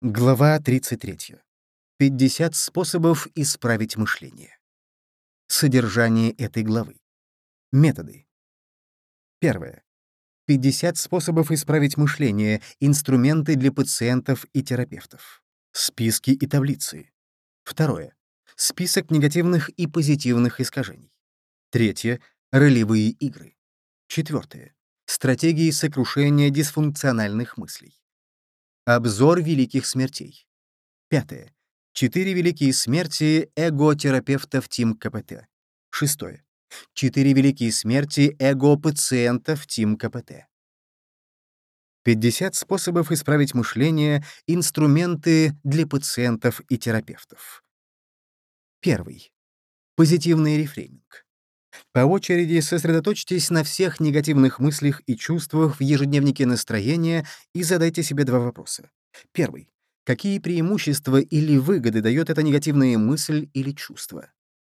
Глава 33. 50 способов исправить мышление. Содержание этой главы. Методы. Первое. 50 способов исправить мышление, инструменты для пациентов и терапевтов. Списки и таблицы. Второе. Список негативных и позитивных искажений. Третье. Ролевые игры. Четвертое. Стратегии сокрушения дисфункциональных мыслей. Обзор великих смертей. Пятое. Четыре великие смерти эго-терапевтов Тим КПТ. Шестое. Четыре великие смерти эго-пациентов Тим КПТ. 50 способов исправить мышление, инструменты для пациентов и терапевтов. Первый. Позитивный рефрейминг. По очереди сосредоточьтесь на всех негативных мыслях и чувствах в ежедневнике настроения и задайте себе два вопроса. Первый. Какие преимущества или выгоды дает эта негативная мысль или чувство?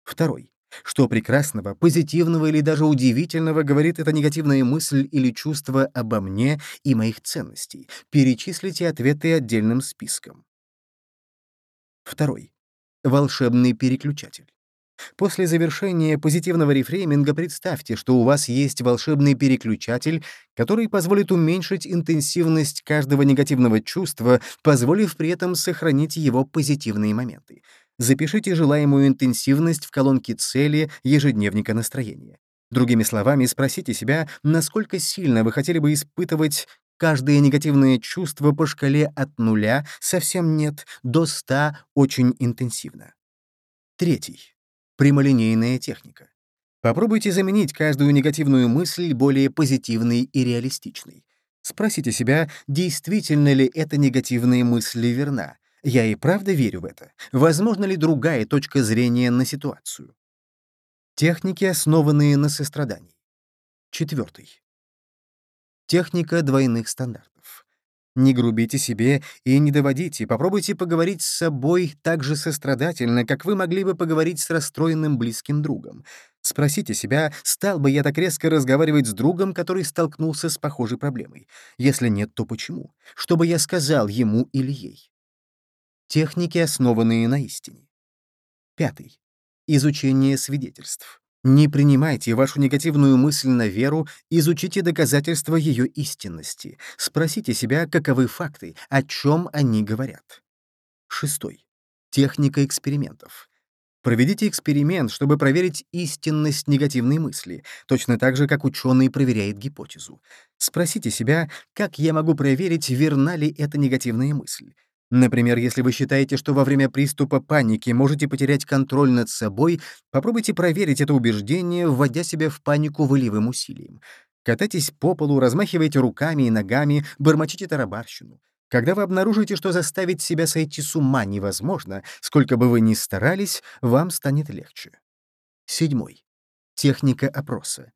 Второй. Что прекрасного, позитивного или даже удивительного говорит эта негативная мысль или чувство обо мне и моих ценностей? Перечислите ответы отдельным списком. Второй. Волшебный переключатель. После завершения позитивного рефрейминга представьте, что у вас есть волшебный переключатель, который позволит уменьшить интенсивность каждого негативного чувства, позволив при этом сохранить его позитивные моменты. Запишите желаемую интенсивность в колонке цели ежедневника настроения. Другими словами, спросите себя, насколько сильно вы хотели бы испытывать каждое негативное чувство по шкале от нуля «совсем нет» до 100 «очень интенсивно». Третий прямолинейная техника. Попробуйте заменить каждую негативную мысль более позитивной и реалистичной. Спросите себя, действительно ли эта негативная мысль верна. Я и правда верю в это. Возможно ли другая точка зрения на ситуацию? Техники, основанные на сострадании. Четвертый. Техника двойных стандартов. Не грубите себе и не доводите, попробуйте поговорить с собой так же сострадательно, как вы могли бы поговорить с расстроенным близким другом. Спросите себя, стал бы я так резко разговаривать с другом, который столкнулся с похожей проблемой? Если нет, то почему? Что бы я сказал ему или ей? Техники, основанные на истине. Пятый. Изучение свидетельств. Не принимайте вашу негативную мысль на веру, изучите доказательства ее истинности. Спросите себя, каковы факты, о чем они говорят. Шестой. Техника экспериментов. Проведите эксперимент, чтобы проверить истинность негативной мысли, точно так же, как ученый проверяет гипотезу. Спросите себя, как я могу проверить, верна ли эта негативная мысль. Например, если вы считаете, что во время приступа паники можете потерять контроль над собой, попробуйте проверить это убеждение, вводя себя в панику волевым усилием. Катайтесь по полу, размахивайте руками и ногами, бормочите тарабарщину. Когда вы обнаружите, что заставить себя сойти с ума невозможно, сколько бы вы ни старались, вам станет легче. Седьмой. Техника опроса.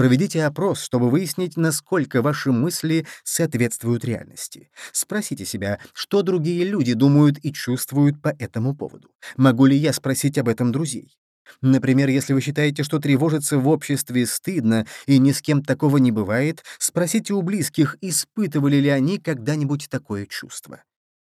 Проведите опрос, чтобы выяснить, насколько ваши мысли соответствуют реальности. Спросите себя, что другие люди думают и чувствуют по этому поводу. Могу ли я спросить об этом друзей? Например, если вы считаете, что тревожиться в обществе стыдно и ни с кем такого не бывает, спросите у близких, испытывали ли они когда-нибудь такое чувство.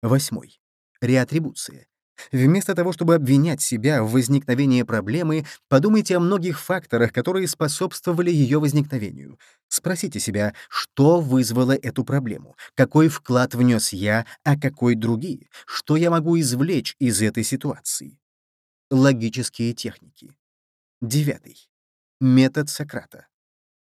Восьмой. Реатрибуция. Вместо того, чтобы обвинять себя в возникновении проблемы, подумайте о многих факторах, которые способствовали ее возникновению. Спросите себя, что вызвало эту проблему, какой вклад внес я, а какой другие, что я могу извлечь из этой ситуации. Логические техники. Девятый. Метод Сократа.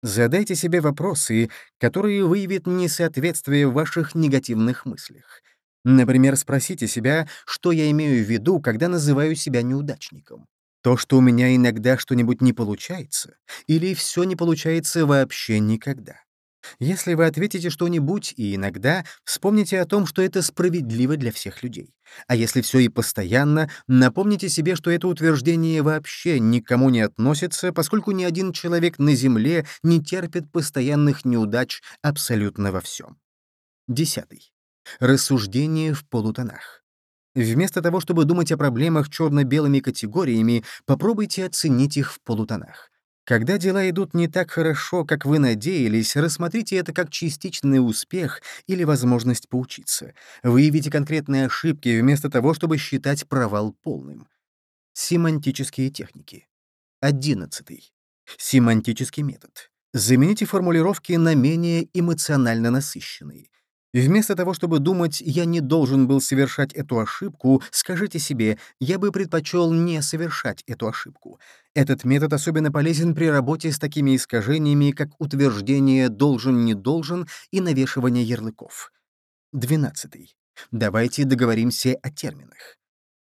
Задайте себе вопросы, которые выявят несоответствие в ваших негативных мыслях. Например, спросите себя, что я имею в виду, когда называю себя неудачником. То, что у меня иногда что-нибудь не получается, или все не получается вообще никогда. Если вы ответите что-нибудь и иногда, вспомните о том, что это справедливо для всех людей. А если все и постоянно, напомните себе, что это утверждение вообще никому не относится, поскольку ни один человек на Земле не терпит постоянных неудач абсолютно во всем. Десятый. Рассуждение в полутонах. Вместо того, чтобы думать о проблемах черно-белыми категориями, попробуйте оценить их в полутонах. Когда дела идут не так хорошо, как вы надеялись, рассмотрите это как частичный успех или возможность поучиться. Выявите конкретные ошибки вместо того, чтобы считать провал полным. Семантические техники. Одиннадцатый. Семантический метод. Замените формулировки на менее эмоционально насыщенные. Вместо того, чтобы думать «я не должен был совершать эту ошибку», скажите себе «я бы предпочел не совершать эту ошибку». Этот метод особенно полезен при работе с такими искажениями, как утверждение «должен-не должен» и навешивание ярлыков. 12. Давайте договоримся о терминах.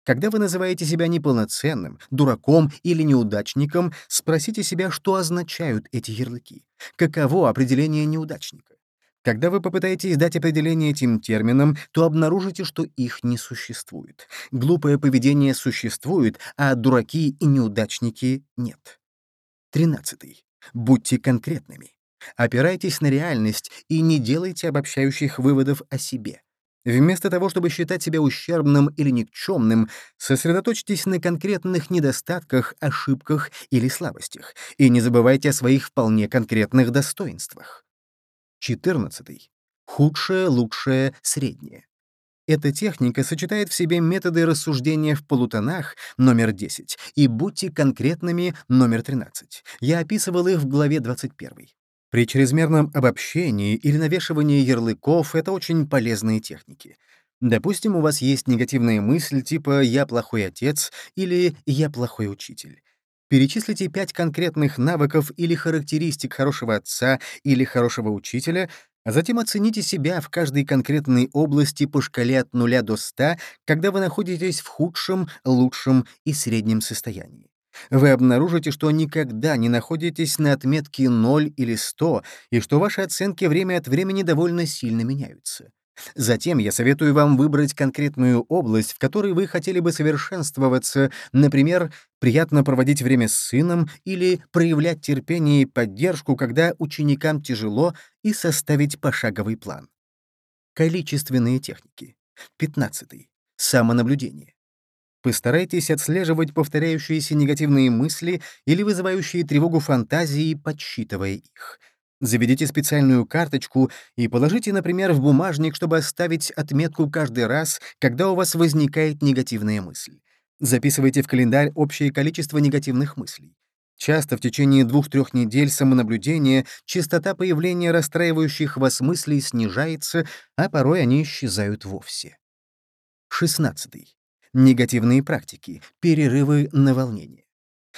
Когда вы называете себя неполноценным, дураком или неудачником, спросите себя, что означают эти ярлыки. Каково определение неудачника? Когда вы попытаетесь дать определение этим терминам, то обнаружите, что их не существует. Глупое поведение существует, а дураки и неудачники — нет. 13. Будьте конкретными. Опирайтесь на реальность и не делайте обобщающих выводов о себе. Вместо того, чтобы считать себя ущербным или никчемным, сосредоточьтесь на конкретных недостатках, ошибках или слабостях, и не забывайте о своих вполне конкретных достоинствах. 14. Худшее, лучшее, среднее. Эта техника сочетает в себе методы рассуждения в полутонах, номер 10, и будьте конкретными, номер 13. Я описывал их в главе 21. При чрезмерном обобщении или навешивании ярлыков это очень полезные техники. Допустим, у вас есть негативная мысль типа «я плохой отец» или «я плохой учитель». Перечислите пять конкретных навыков или характеристик хорошего отца или хорошего учителя, а затем оцените себя в каждой конкретной области по шкале от 0 до 100, когда вы находитесь в худшем, лучшем и среднем состоянии. Вы обнаружите, что никогда не находитесь на отметке 0 или 100, и что ваши оценки время от времени довольно сильно меняются. Затем я советую вам выбрать конкретную область, в которой вы хотели бы совершенствоваться, например, приятно проводить время с сыном или проявлять терпение и поддержку, когда ученикам тяжело, и составить пошаговый план. Количественные техники. 15. Самонаблюдение. Постарайтесь отслеживать повторяющиеся негативные мысли или вызывающие тревогу фантазии, подсчитывая их. Заведите специальную карточку и положите, например, в бумажник, чтобы оставить отметку каждый раз, когда у вас возникает негативная мысль. Записывайте в календарь общее количество негативных мыслей. Часто в течение двух-трех недель самонаблюдения частота появления расстраивающих вас мыслей снижается, а порой они исчезают вовсе. 16. Негативные практики, перерывы на волнение.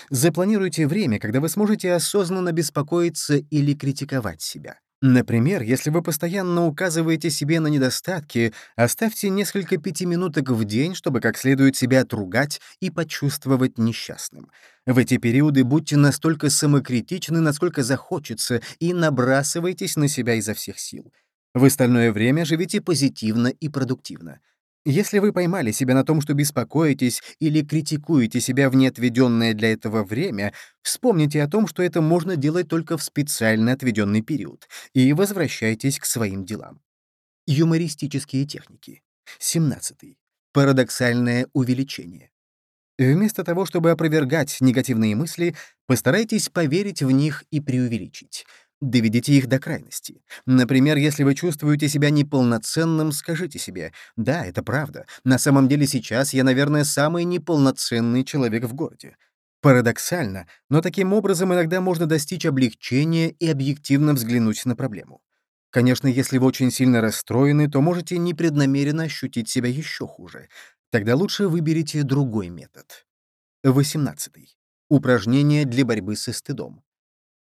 Запланируйте время, когда вы сможете осознанно беспокоиться или критиковать себя. Например, если вы постоянно указываете себе на недостатки, оставьте несколько пятиминуток в день, чтобы как следует себя отругать и почувствовать несчастным. В эти периоды будьте настолько самокритичны, насколько захочется, и набрасывайтесь на себя изо всех сил. В остальное время живите позитивно и продуктивно. Если вы поймали себя на том, что беспокоитесь или критикуете себя в неотведенное для этого время, вспомните о том, что это можно делать только в специально отведенный период, и возвращайтесь к своим делам. Юмористические техники. 17. Парадоксальное увеличение. Вместо того, чтобы опровергать негативные мысли, постарайтесь поверить в них и преувеличить. Доведите их до крайности. Например, если вы чувствуете себя неполноценным, скажите себе «Да, это правда. На самом деле сейчас я, наверное, самый неполноценный человек в городе». Парадоксально, но таким образом иногда можно достичь облегчения и объективно взглянуть на проблему. Конечно, если вы очень сильно расстроены, то можете непреднамеренно ощутить себя еще хуже. Тогда лучше выберите другой метод. 18. Упражнение для борьбы со стыдом.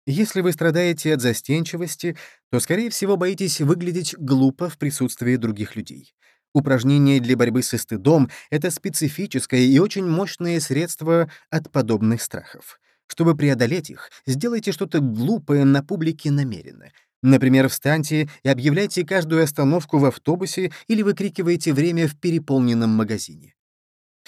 Если вы страдаете от застенчивости, то, скорее всего, боитесь выглядеть глупо в присутствии других людей. Упражнение для борьбы со стыдом — это специфическое и очень мощное средство от подобных страхов. Чтобы преодолеть их, сделайте что-то глупое на публике намеренно. Например, встаньте и объявляйте каждую остановку в автобусе или выкрикивайте время в переполненном магазине.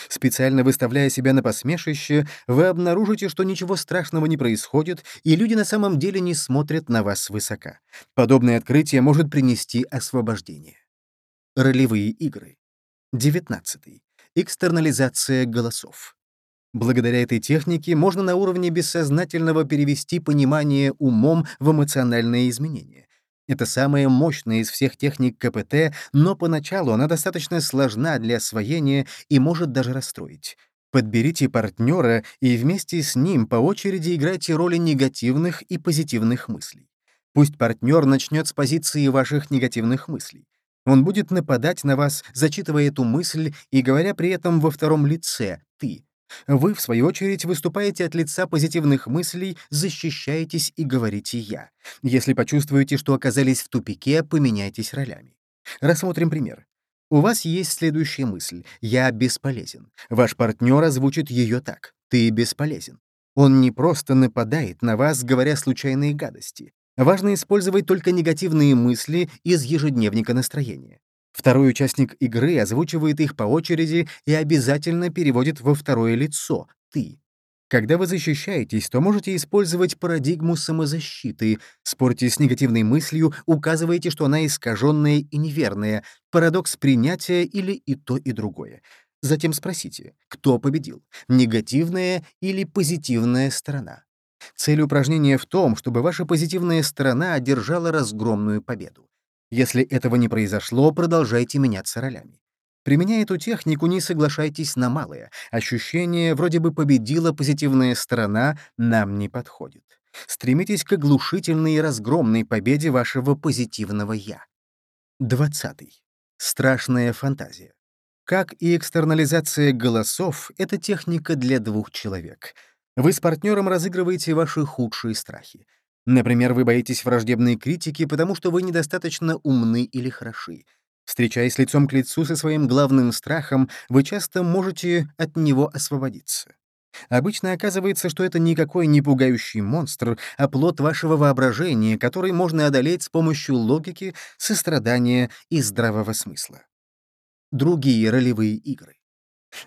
Специально выставляя себя на посмешище, вы обнаружите, что ничего страшного не происходит, и люди на самом деле не смотрят на вас свысока. Подобное открытие может принести освобождение. Ролевые игры. 19. Экстернализация голосов. Благодаря этой технике можно на уровне бессознательного перевести понимание умом в эмоциональные изменения. Это самая мощная из всех техник КПТ, но поначалу она достаточно сложна для освоения и может даже расстроить. Подберите партнера и вместе с ним по очереди играйте роли негативных и позитивных мыслей. Пусть партнер начнет с позиции ваших негативных мыслей. Он будет нападать на вас, зачитывая эту мысль и говоря при этом во втором лице «ты». Вы, в свою очередь, выступаете от лица позитивных мыслей, защищаетесь и говорите «я». Если почувствуете, что оказались в тупике, поменяйтесь ролями. Рассмотрим пример. У вас есть следующая мысль «я бесполезен». Ваш партнер озвучит ее так «ты бесполезен». Он не просто нападает на вас, говоря случайные гадости. Важно использовать только негативные мысли из ежедневника настроения. Второй участник игры озвучивает их по очереди и обязательно переводит во второе лицо — «ты». Когда вы защищаетесь, то можете использовать парадигму самозащиты. Спорьте с негативной мыслью, указывайте, что она искаженная и неверная, парадокс принятия или и то, и другое. Затем спросите, кто победил, негативная или позитивная сторона. Цель упражнения в том, чтобы ваша позитивная сторона одержала разгромную победу. Если этого не произошло, продолжайте меняться ролями. Применяя эту технику, не соглашайтесь на малое. Ощущение вроде бы победила позитивная сторона нам не подходит. Стремитесь к оглушительной и разгромной победе вашего позитивного «я». 20. Страшная фантазия. Как и экстернализация голосов, это техника для двух человек. Вы с партнером разыгрываете ваши худшие страхи. Например, вы боитесь враждебной критики, потому что вы недостаточно умны или хороши. Встречаясь лицом к лицу со своим главным страхом, вы часто можете от него освободиться. Обычно оказывается, что это никакой не пугающий монстр, а плод вашего воображения, который можно одолеть с помощью логики, сострадания и здравого смысла. Другие ролевые игры.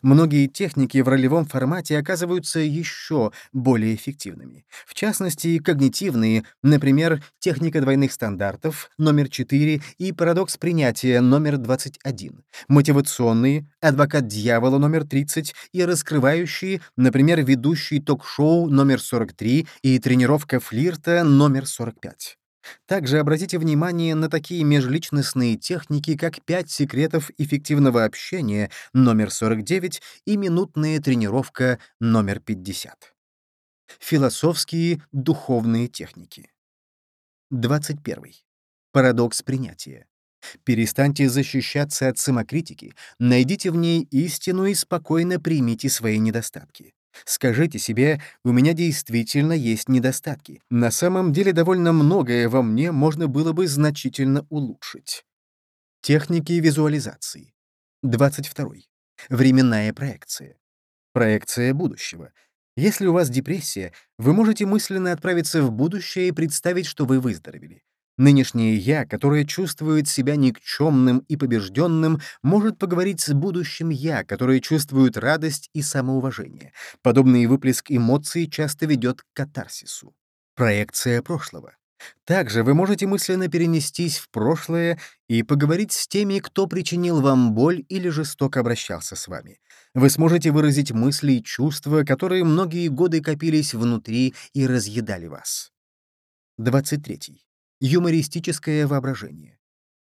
Многие техники в ролевом формате оказываются еще более эффективными. В частности, когнитивные, например, техника двойных стандартов, номер 4 и парадокс принятия, номер 21, мотивационные, адвокат дьявола, номер 30 и раскрывающие, например, ведущий ток-шоу, номер 43 и тренировка флирта, номер 45. Также обратите внимание на такие межличностные техники, как «Пять секретов эффективного общения» номер 49 и «Минутная тренировка» номер 50. Философские духовные техники. 21. Парадокс принятия. Перестаньте защищаться от самокритики, найдите в ней истину и спокойно примите свои недостатки. Скажите себе, у меня действительно есть недостатки. На самом деле довольно многое во мне можно было бы значительно улучшить. Техники визуализации. 22. Временная проекция. Проекция будущего. Если у вас депрессия, вы можете мысленно отправиться в будущее и представить, что вы выздоровели. Нынешнее «я», которое чувствует себя никчемным и побежденным, может поговорить с будущим «я», которое чувствует радость и самоуважение. Подобный выплеск эмоций часто ведет к катарсису. Проекция прошлого. Также вы можете мысленно перенестись в прошлое и поговорить с теми, кто причинил вам боль или жестоко обращался с вами. Вы сможете выразить мысли и чувства, которые многие годы копились внутри и разъедали вас. 23. Юмористическое воображение.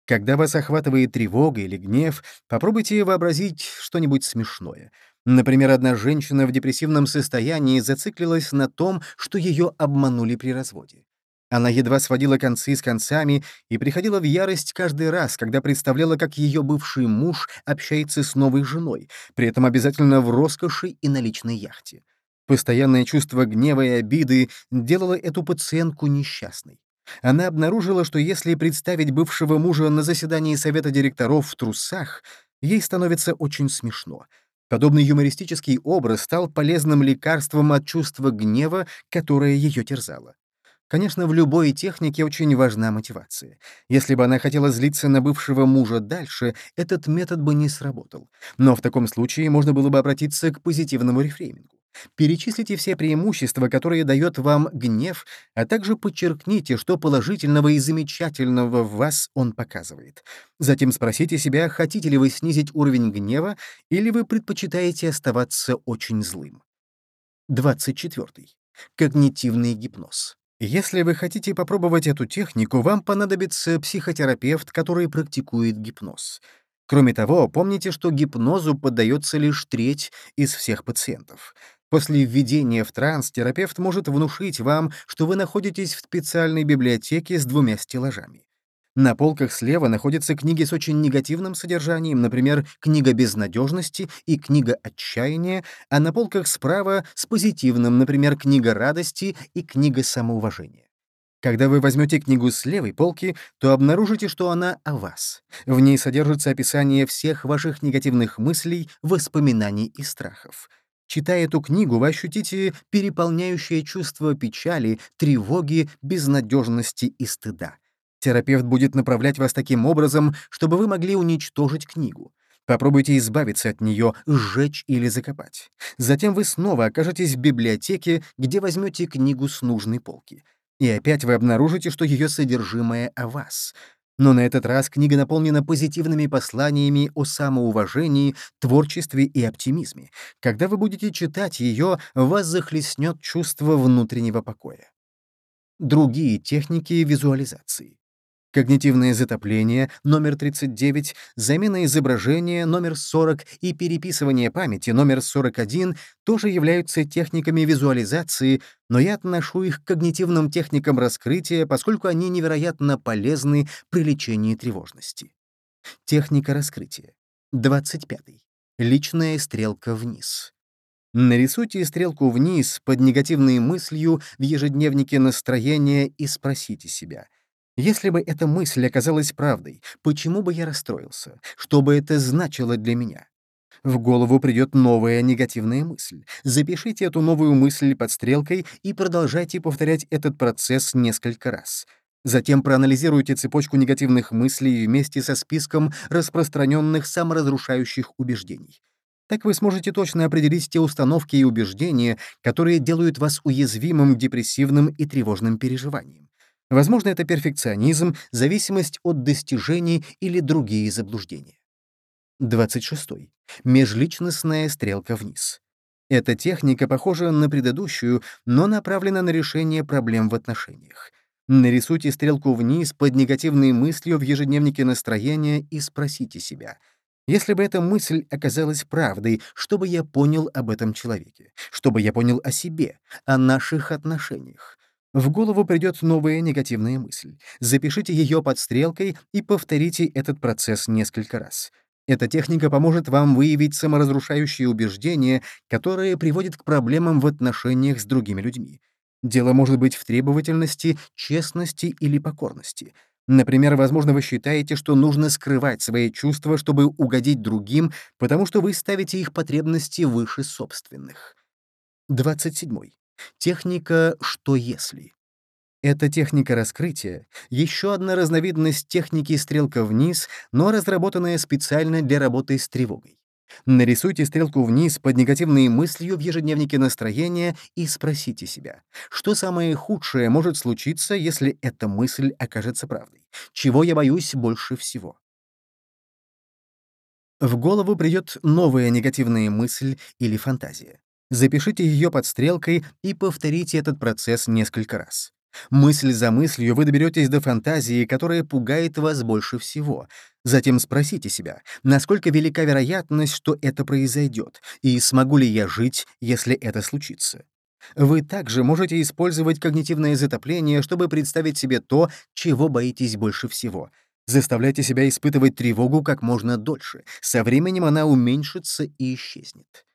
Когда вас охватывает тревога или гнев, попробуйте вообразить что-нибудь смешное. Например, одна женщина в депрессивном состоянии зациклилась на том, что ее обманули при разводе. Она едва сводила концы с концами и приходила в ярость каждый раз, когда представляла, как ее бывший муж общается с новой женой, при этом обязательно в роскоши и на личной яхте. Постоянное чувство гнева и обиды делало эту пациентку несчастной. Она обнаружила, что если представить бывшего мужа на заседании совета директоров в трусах, ей становится очень смешно. Подобный юмористический образ стал полезным лекарством от чувства гнева, которое ее терзало. Конечно, в любой технике очень важна мотивация. Если бы она хотела злиться на бывшего мужа дальше, этот метод бы не сработал. Но в таком случае можно было бы обратиться к позитивному рефреймингу. Перечислите все преимущества, которые дает вам гнев, а также подчеркните, что положительного и замечательного в вас он показывает. Затем спросите себя, хотите ли вы снизить уровень гнева или вы предпочитаете оставаться очень злым. 24. Когнитивный гипноз. Если вы хотите попробовать эту технику, вам понадобится психотерапевт, который практикует гипноз. Кроме того, помните, что гипнозу поддается лишь треть из всех пациентов. После введения в транс терапевт может внушить вам, что вы находитесь в специальной библиотеке с двумя стеллажами. На полках слева находятся книги с очень негативным содержанием, например, книга безнадежности и книга отчаяния, а на полках справа с позитивным, например, книга радости и книга самоуважения. Когда вы возьмете книгу с левой полки, то обнаружите, что она о вас. В ней содержится описание всех ваших негативных мыслей, воспоминаний и страхов. Читая эту книгу, вы ощутите переполняющее чувство печали, тревоги, безнадежности и стыда. Терапевт будет направлять вас таким образом, чтобы вы могли уничтожить книгу. Попробуйте избавиться от нее, сжечь или закопать. Затем вы снова окажетесь в библиотеке, где возьмете книгу с нужной полки. И опять вы обнаружите, что ее содержимое о вас. Но на этот раз книга наполнена позитивными посланиями о самоуважении, творчестве и оптимизме. Когда вы будете читать ее, вас захлестнет чувство внутреннего покоя. Другие техники визуализации. Когнитивное затопление, номер 39, замена изображения, номер 40 и переписывание памяти, номер 41, тоже являются техниками визуализации, но я отношу их к когнитивным техникам раскрытия, поскольку они невероятно полезны при лечении тревожности. Техника раскрытия. 25. Личная стрелка вниз. Нарисуйте стрелку вниз под негативной мыслью в ежедневнике настроения и спросите себя — если бы эта мысль оказалась правдой, почему бы я расстроился? Что бы это значило для меня? В голову придет новая негативная мысль. Запишите эту новую мысль под стрелкой и продолжайте повторять этот процесс несколько раз. Затем проанализируйте цепочку негативных мыслей вместе со списком распространенных саморазрушающих убеждений. Так вы сможете точно определить те установки и убеждения, которые делают вас уязвимым к депрессивным и тревожным переживаниям. Возможно, это перфекционизм, зависимость от достижений или другие заблуждения. 26. Межличностная стрелка вниз. Эта техника похожа на предыдущую, но направлена на решение проблем в отношениях. Нарисуйте стрелку вниз под негативной мыслью в ежедневнике настроения и спросите себя, если бы эта мысль оказалась правдой, что бы я понял об этом человеке? Что бы я понял о себе, о наших отношениях? В голову придет новая негативная мысль. Запишите ее под стрелкой и повторите этот процесс несколько раз. Эта техника поможет вам выявить саморазрушающие убеждения, которые приводят к проблемам в отношениях с другими людьми. Дело может быть в требовательности, честности или покорности. Например, возможно, вы считаете, что нужно скрывать свои чувства, чтобы угодить другим, потому что вы ставите их потребности выше собственных. 27. Техника «что если?». Эта техника раскрытия — еще одна разновидность техники стрелка вниз, но разработанная специально для работы с тревогой. Нарисуйте стрелку вниз под негативной мыслью в ежедневнике настроения и спросите себя, что самое худшее может случиться, если эта мысль окажется правдой? Чего я боюсь больше всего? В голову придет новая негативная мысль или фантазия. Запишите ее под стрелкой и повторите этот процесс несколько раз. Мысль за мыслью вы доберетесь до фантазии, которая пугает вас больше всего. Затем спросите себя, насколько велика вероятность, что это произойдет, и смогу ли я жить, если это случится. Вы также можете использовать когнитивное затопление, чтобы представить себе то, чего боитесь больше всего. Заставляйте себя испытывать тревогу как можно дольше. Со временем она уменьшится и исчезнет.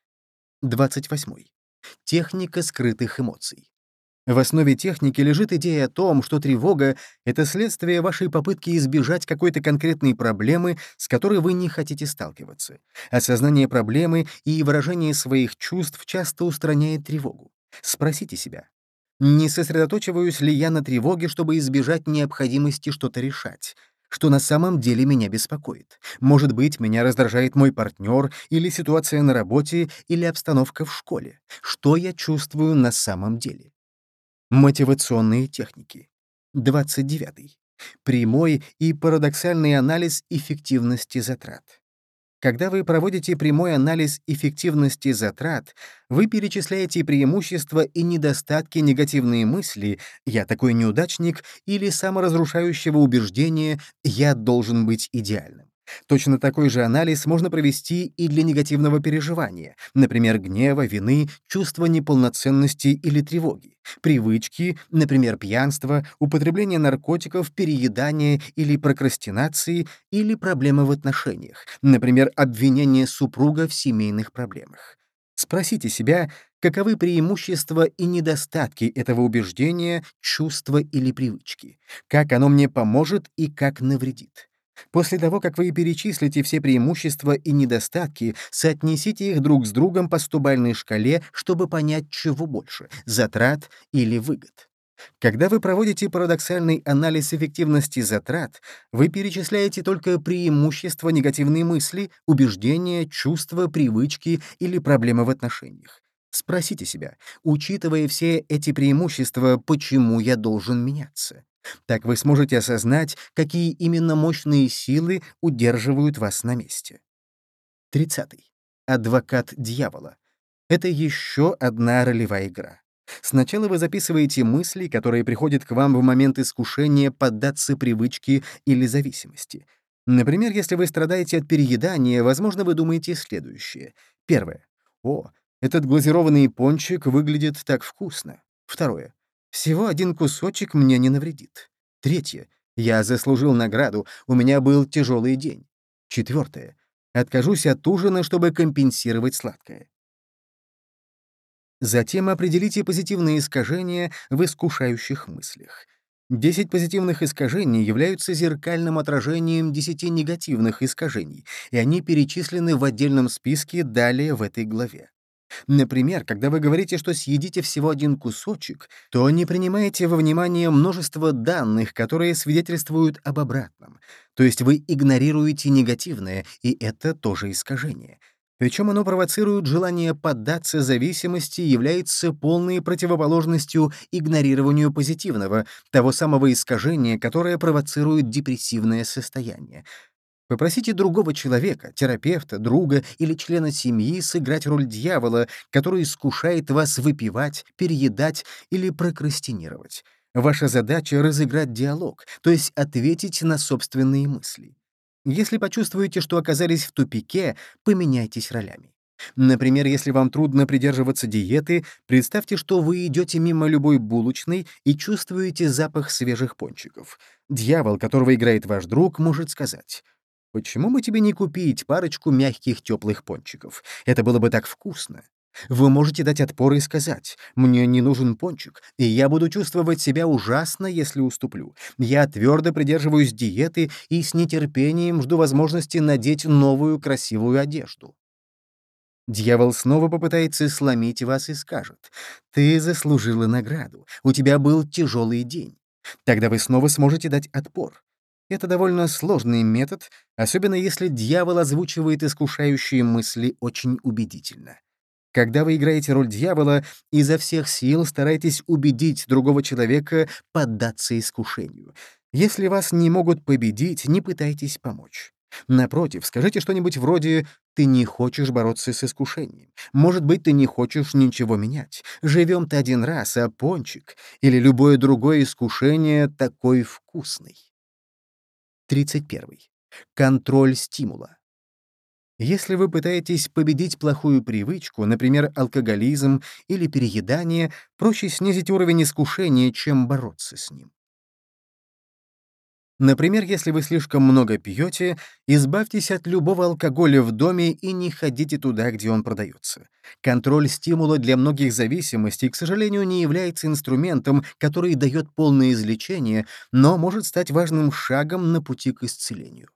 28. Техника скрытых эмоций. В основе техники лежит идея о том, что тревога — это следствие вашей попытки избежать какой-то конкретной проблемы, с которой вы не хотите сталкиваться. Осознание проблемы и выражение своих чувств часто устраняет тревогу. Спросите себя, не сосредоточиваюсь ли я на тревоге, чтобы избежать необходимости что-то решать? Что на самом деле меня беспокоит. Может быть, меня раздражает мой партнер, или ситуация на работе, или обстановка в школе. Что я чувствую на самом деле? Мотивационные техники. 29. Прямой и парадоксальный анализ эффективности затрат. Когда вы проводите прямой анализ эффективности затрат, вы перечисляете преимущества и недостатки негативные мысли «я такой неудачник» или саморазрушающего убеждения «я должен быть идеальным». Точно такой же анализ можно провести и для негативного переживания, например, гнева, вины, чувства неполноценности или тревоги, привычки, например, пьянство, употребление наркотиков, переедание или прокрастинации, или проблемы в отношениях, например, обвинение супруга в семейных проблемах. Спросите себя, каковы преимущества и недостатки этого убеждения, чувства или привычки, как оно мне поможет и как навредит. После того, как вы перечислите все преимущества и недостатки, соотнесите их друг с другом по стубальной шкале, чтобы понять, чего больше — затрат или выгод. Когда вы проводите парадоксальный анализ эффективности затрат, вы перечисляете только преимущества негативной мысли, убеждения, чувства, привычки или проблемы в отношениях. Спросите себя, учитывая все эти преимущества, почему я должен меняться? Так вы сможете осознать, какие именно мощные силы удерживают вас на месте. 30. Адвокат дьявола. Это еще одна ролевая игра. Сначала вы записываете мысли, которые приходят к вам в момент искушения поддаться привычке или зависимости. Например, если вы страдаете от переедания, возможно, вы думаете следующее. Первое. О, этот глазированный пончик выглядит так вкусно. Второе. Всего один кусочек мне не навредит. Третье. Я заслужил награду, у меня был тяжелый день. Четвертое. Откажусь от ужина, чтобы компенсировать сладкое. Затем определите позитивные искажения в искушающих мыслях. Десять позитивных искажений являются зеркальным отражением десяти негативных искажений, и они перечислены в отдельном списке далее в этой главе. Например, когда вы говорите, что съедите всего один кусочек, то не принимаете во внимание множество данных, которые свидетельствуют об обратном. То есть вы игнорируете негативное, и это тоже искажение. Причем оно провоцирует желание поддаться зависимости является полной противоположностью игнорированию позитивного, того самого искажения, которое провоцирует депрессивное состояние. Попросите другого человека, терапевта, друга или члена семьи сыграть роль дьявола, который искушает вас выпивать, переедать или прокрастинировать. Ваша задача — разыграть диалог, то есть ответить на собственные мысли. Если почувствуете, что оказались в тупике, поменяйтесь ролями. Например, если вам трудно придерживаться диеты, представьте, что вы идете мимо любой булочной и чувствуете запах свежих пончиков. Дьявол, которого играет ваш друг, может сказать Почему бы тебе не купить парочку мягких теплых пончиков? Это было бы так вкусно. Вы можете дать отпор и сказать, «Мне не нужен пончик, и я буду чувствовать себя ужасно, если уступлю. Я твердо придерживаюсь диеты и с нетерпением жду возможности надеть новую красивую одежду». Дьявол снова попытается сломить вас и скажет, «Ты заслужила награду, у тебя был тяжелый день». Тогда вы снова сможете дать отпор. Это довольно сложный метод, особенно если дьявол озвучивает искушающие мысли очень убедительно. Когда вы играете роль дьявола, изо всех сил старайтесь убедить другого человека поддаться искушению. Если вас не могут победить, не пытайтесь помочь. Напротив, скажите что-нибудь вроде «ты не хочешь бороться с искушением». Может быть, ты не хочешь ничего менять. Живем ты один раз, а пончик или любое другое искушение такой вкусный. 31. Контроль стимула. Если вы пытаетесь победить плохую привычку, например, алкоголизм или переедание, проще снизить уровень искушения, чем бороться с ним. Например, если вы слишком много пьете, избавьтесь от любого алкоголя в доме и не ходите туда, где он продается. Контроль стимула для многих зависимостей, к сожалению, не является инструментом, который дает полное излечение, но может стать важным шагом на пути к исцелению.